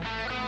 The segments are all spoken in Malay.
Bye.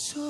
So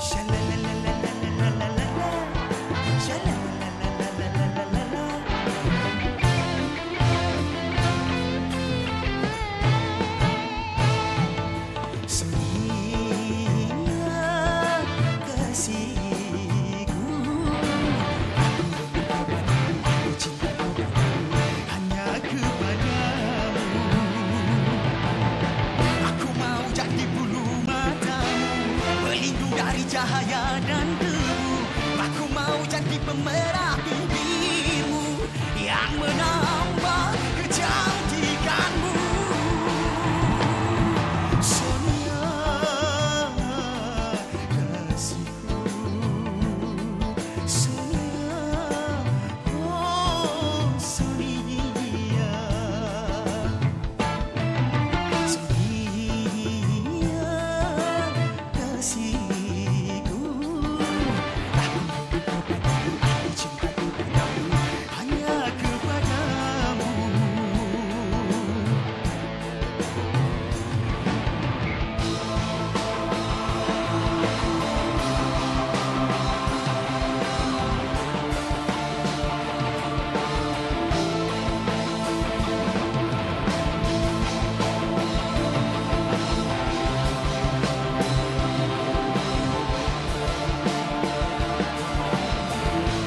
Shall cahaya dan debu. Aku mau jadi pemerah bibirmu Yang menang